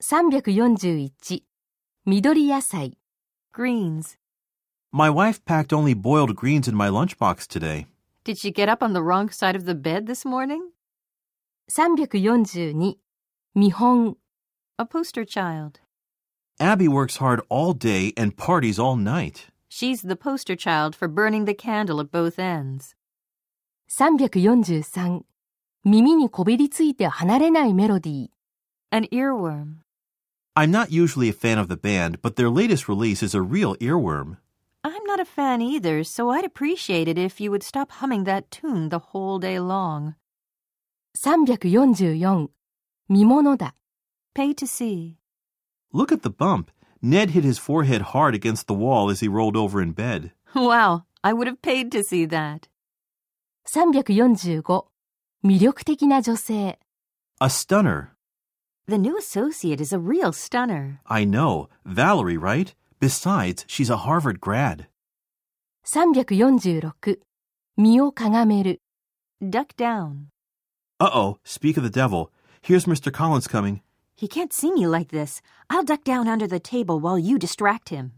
341緑野菜 Greens. My wife packed only boiled greens in my lunchbox today. Did she get up on the wrong side of the bed this morning? 342見本 A poster child. Abby works hard all day and parties all night. She's the poster child for burning the candle at both ends. 343耳にこびりついて離れないメロディー An earworm. I'm not usually a fan of the band, but their latest release is a real earworm. I'm not a fan either, so I'd appreciate it if you would stop humming that tune the whole day long. 344見物だ Pay to see. Look at the bump. Ned hit his forehead hard against the wall as he rolled over in bed. Wow, I would have paid to see that. 345魅力的な女性 A stunner. The new associate is a real stunner. I know. Valerie, right? Besides, she's a Harvard grad. 346身をかがめる Duck down. Uh oh, speak of the devil. Here's Mr. Collins coming. He can't see me like this. I'll duck down under the table while you distract him.